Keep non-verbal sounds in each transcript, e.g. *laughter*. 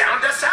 Sound us out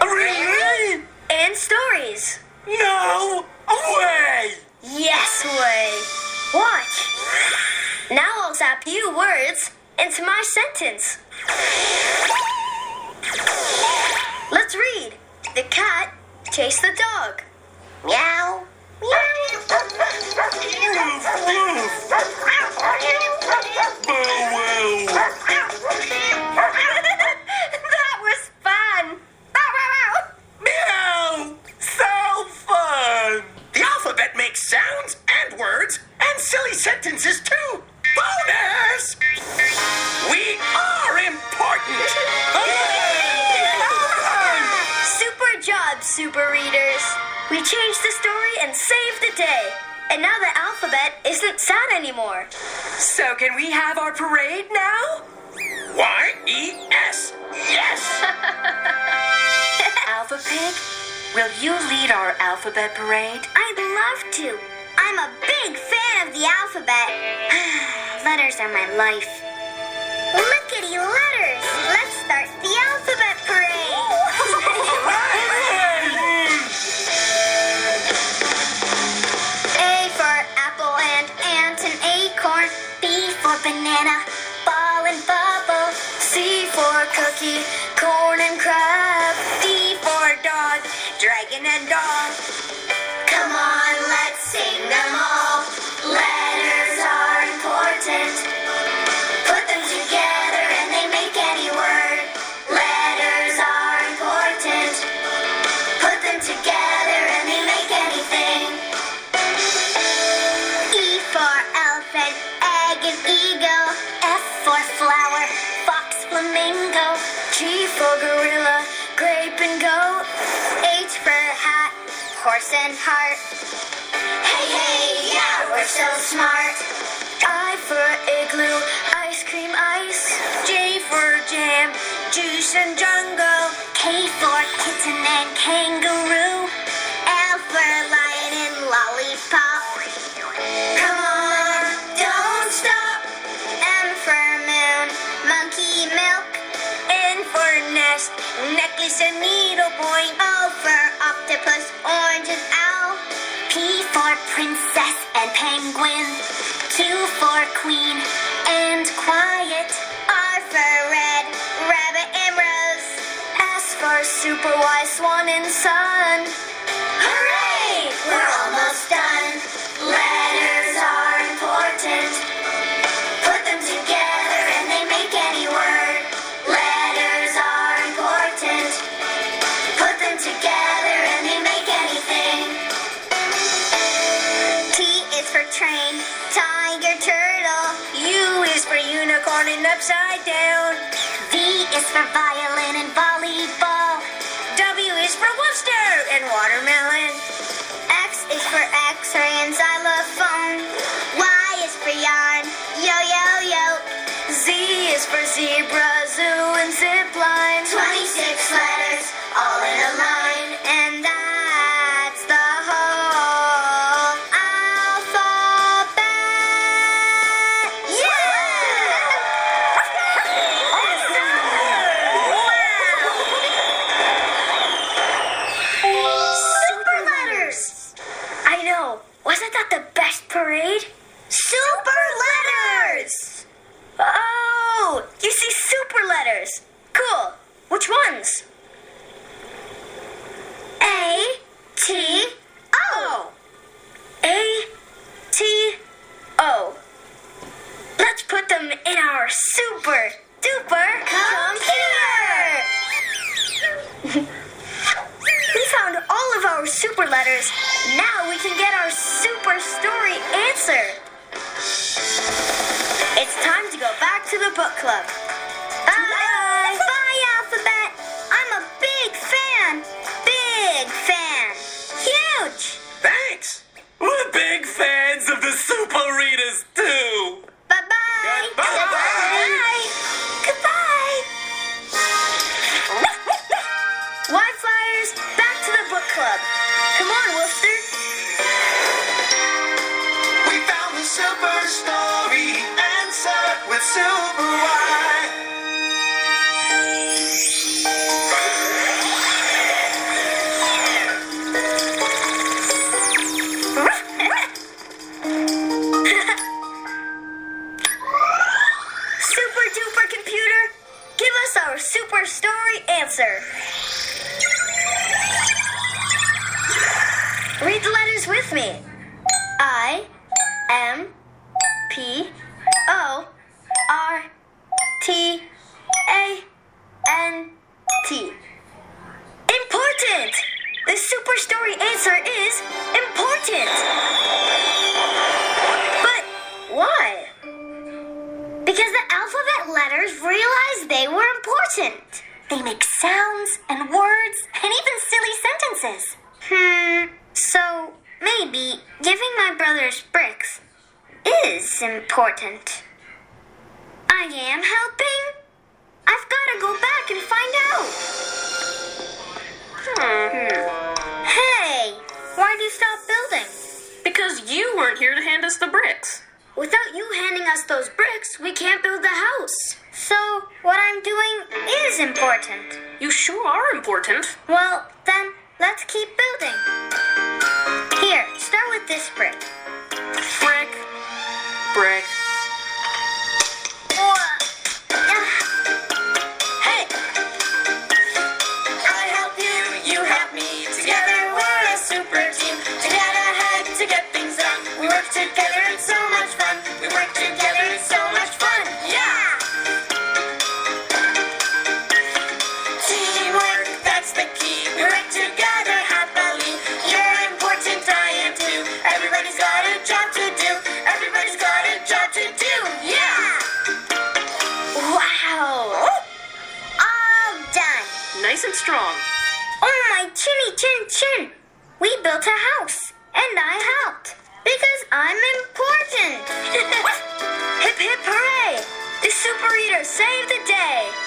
Oh, really? and stories. No way. Yes way. Watch. Now I'll zap you words into my sentence. Let's read. The cat chased the dog. Meow. Roof, roof. Bow wow. that was fun. Bow, bow, bow. Meow! So fun! The makes sounds and words and silly sentences too. Bonus! We are important! *laughs* Super job, super readers. We changed the story and saved the day. And now the alphabet isn't sad anymore. So can we have our parade now? Y E S. Yes! *laughs* Alpha Pig, will you lead our alphabet parade? I'd love to. I'm a big fan of the alphabet. *sighs* letters are my life. Lookity letters. Let's start the alphabet parade. *laughs* A for apple and ant and acorn. B for banana, ball and bubble. C for cookie, and. Come on, let's sing them all. Letters are important. Put them together and they make any word. Letters are important. Put them together and they make anything. E for elephant, egg and eagle. F for flower, fox, flamingo. G for gorilla, horse and heart. Hey, hey, yeah, we're so smart. I for igloo, ice cream ice. J for jam, juice and jungle. K for kitten and kangaroo. Necklace and needlepoint. O for octopus, orange and owl. P for princess and penguin. Q for queen and quiet. R for red, rabbit and rose. S for super wise swan and sun. Hooray! We're almost done. Letters are important. Is for violin and volleyball. W is for Worcester and watermelon. X is for X-ray and xylophone. Y is for yarn, yo yo yo. Z is for zebra, Ones? Huge! Thanks. We're big fans of the Super Readers, too. Bye-bye! Goodbye. Goodbye! Goodbye! *laughs* Goodbye. Wildfires, back to the book club. Come on, Woofster. We found the super story answer with Super Why. Because the alphabet letters realized they were important. They make sounds and words and even silly sentences. Hmm, so maybe giving my brothers bricks is important. I am helping? I've got to go back and find out. Hmm. Hey, why'd you stop building? Because you weren't here to hand us the bricks. Without you handing us those bricks, we can't build the house. So, what I'm doing is important. You sure are important. Well, then, let's keep building. Here, start with this brick. Brick. Brick. Hey! I help you, you help me. Together we're a super so much fun. Yeah! Teamwork, that's the key. We work together happily. You're important, I am too. Everybody's got a job to do. Everybody's got a job to do. Yeah! Wow! All done. Nice and strong. Oh, my chinny chin chin! We built a house, and I helped. Because I'm important. Hip hip hooray! The super reader saved the day.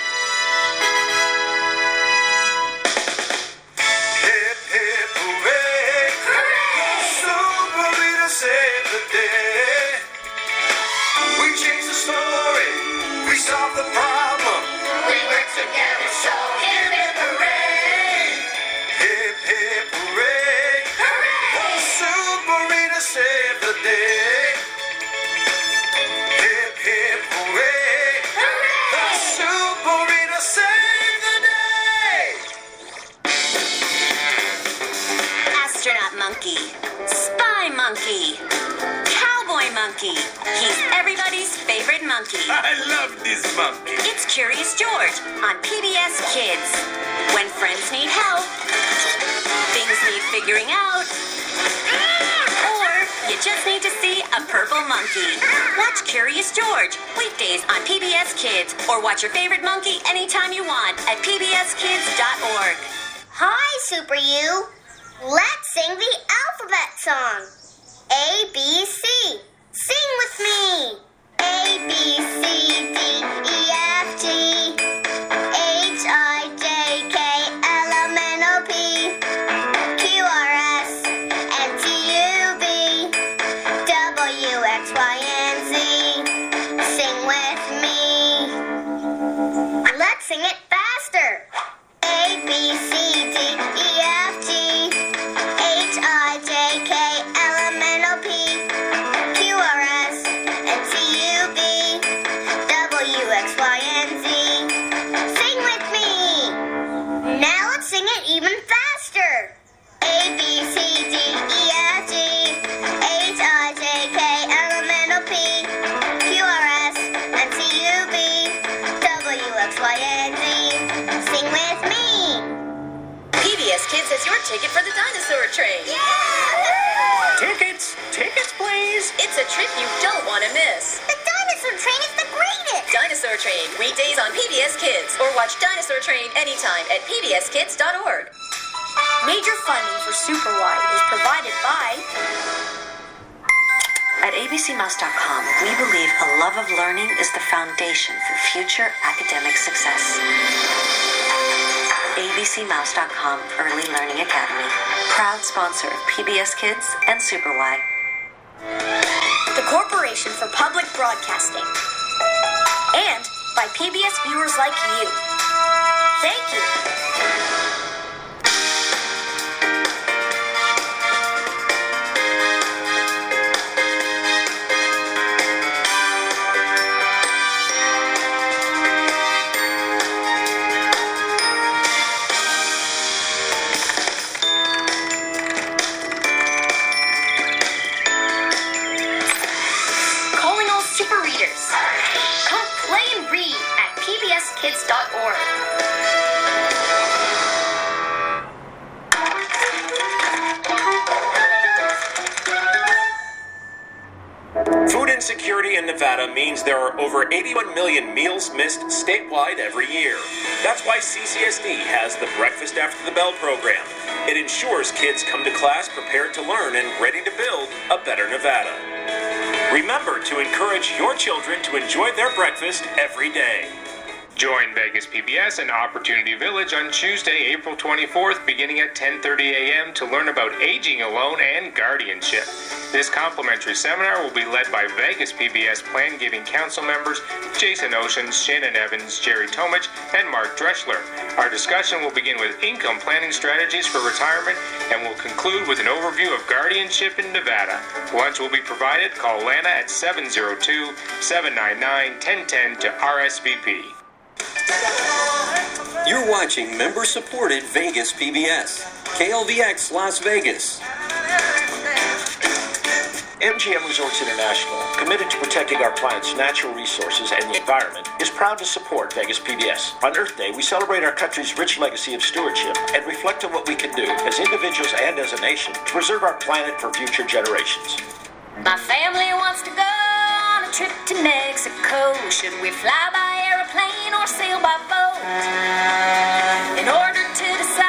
Monkey. Spy monkey. Cowboy monkey. He's everybody's favorite monkey. *laughs* I love this monkey. It's Curious George on PBS Kids. When friends need help, things need figuring out, or you just need to see a purple monkey. Watch Curious George weekdays on PBS Kids, or watch your favorite monkey anytime you want at pbskids.org. Hi, Super U. Let's sing the alphabet song. A, B, C. Sing with me. A, B, C, ticket for the dinosaur train. Yeah! Tickets! Tickets, please! It's a trip you don't want to miss. The dinosaur train is the greatest! Dinosaur Train, weekdays on PBS Kids, or watch Dinosaur Train anytime at pbskids.org. Major funding for Super Why is provided by At abcmouse.com, we believe a love of learning is the foundation for future academic success. abcmouse.com Early Learning Academy, proud sponsor of PBS Kids and Superwhy. the Corporation for Public Broadcasting and by PBS viewers like you. Thank you. Means there are over 81 million meals missed statewide every year. That's why CCSD has the Breakfast After the Bell program. It ensures kids come to class prepared to learn and ready to build a better Nevada. Remember to encourage your children to enjoy their breakfast every day. Join Vegas PBS and Opportunity Village on Tuesday, April 24th, beginning at 10:30 a.m. to learn about aging alone and guardianship. This complimentary seminar will be led by Vegas PBS Plan Giving Council members Jason Oceans, Shannon Evans, Jerry Tomich, and Mark Dreschler. Our discussion will begin with income planning strategies for retirement and will conclude with an overview of guardianship in Nevada. Lunch will be provided. Call Lana at 702 799 1010 to RSVP. You're watching member supported Vegas PBS. KLVX Las Vegas. MGM Resorts International, committed to protecting our planet's natural resources and the environment, is proud to support Vegas PBS. On Earth Day, we celebrate our country's rich legacy of stewardship and reflect on what we can do as individuals and as a nation to preserve our planet for future generations. My family wants to go trip to Mexico. Should we fly by airplane or sail by boat? In order to decide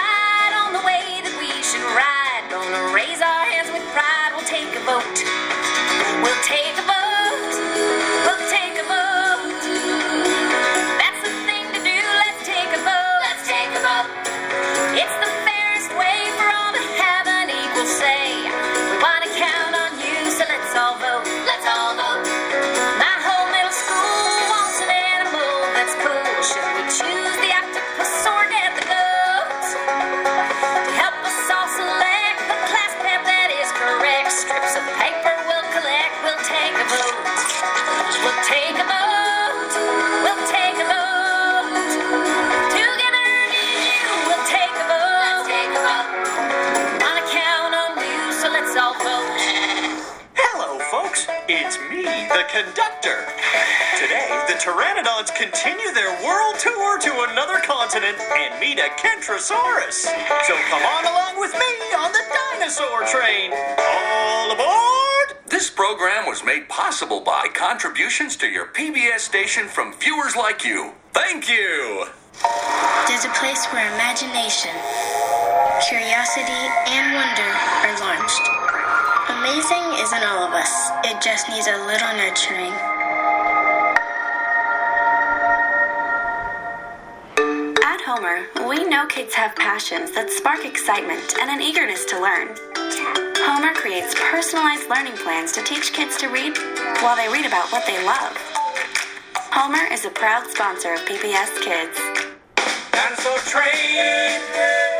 Pteranodons continue their world tour to another continent and meet a Kentrosaurus. So come on along with me on the dinosaur train. All aboard! This program was made possible by contributions to your PBS station from viewers like you. Thank you. There's a place where imagination, curiosity, and wonder are launched. Amazing isn't all of us, it just needs a little nurturing. Homer, we know kids have passions that spark excitement and an eagerness to learn. Homer creates personalized learning plans to teach kids to read while they read about what they love. Homer is a proud sponsor of PBS Kids. Dinosaur train.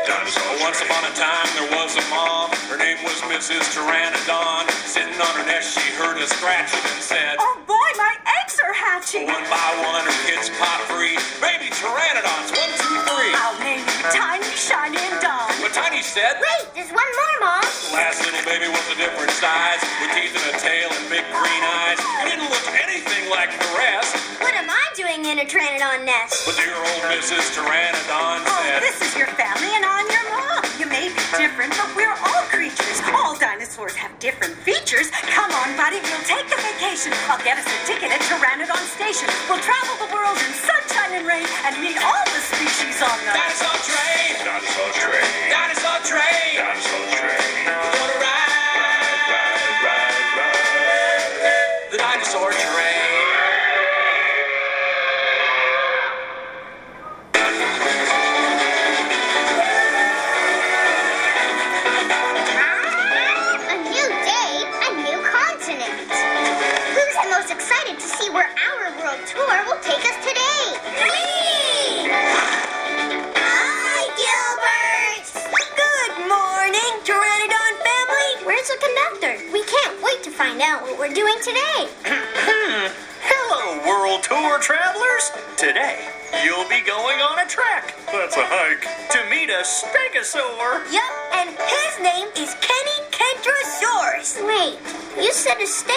Dinosaur. Once upon a time, there was a mom. Her name was Mrs. Pteranodon. Sitting on her nest, she heard a scratching and said, Oh boy, my eggs are hatching. One by one, her kids pop free. Baby Pteranodons, one, two, three. I'll name you Tiny, Shiny, and Dawn. But Tiny said, Wait, there's one more, Mom. The last little baby was a different size, with teeth and a tail and big green eyes. He didn't look anything like the rest. What am I doing in a Pteranodon nest? But dear old Mrs. Pteranodon Oh, said, this is your family, and I'm your mom. You may be different, but we're all creatures. All dinosaurs have different features. Come on, buddy, we'll take the vacation. I'll get us a ticket at Pteranodon Station. We'll travel the world in sunshine and and meet all the species on the Dinosaur train. Dinosaur train. Dinosaur train. Dinosaur train.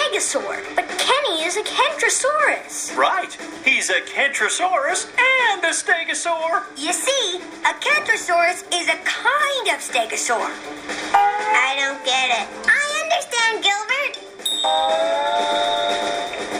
Stegosaur, but Kenny is a Kentrosaurus. Right. He's a Kentrosaurus and a stegosaur. You see, a Kentrosaurus is a kind of stegosaur. I don't get it. I understand, Gilbert.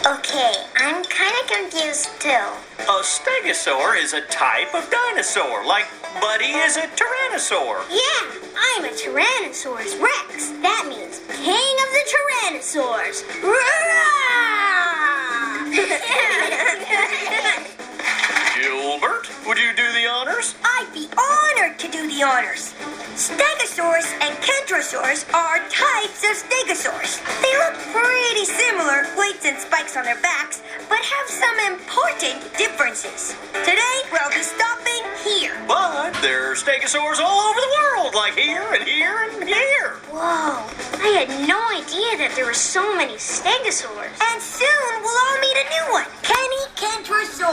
Okay, I'm kind of confused too. A stegosaur is a type of dinosaur, like Buddy is a tyrannosaur. Yeah, I'm a Tyrannosaurus Rex. That means king of the Tyrannosaurs. *laughs* Gilbert, would you do the honors? I'd be honored to do the honors. Stegosaurus and Kentrosaurus are types of stegosaurs. They look pretty similar, weights and spikes on their backs, but have some important differences. Today, we'll be stopping here. But there are stegosaurs all over the world, like here and here and here. Whoa, I had no idea that there were so many stegosaurs. And soon we'll all meet a new one, Kenny Kentrosaurus.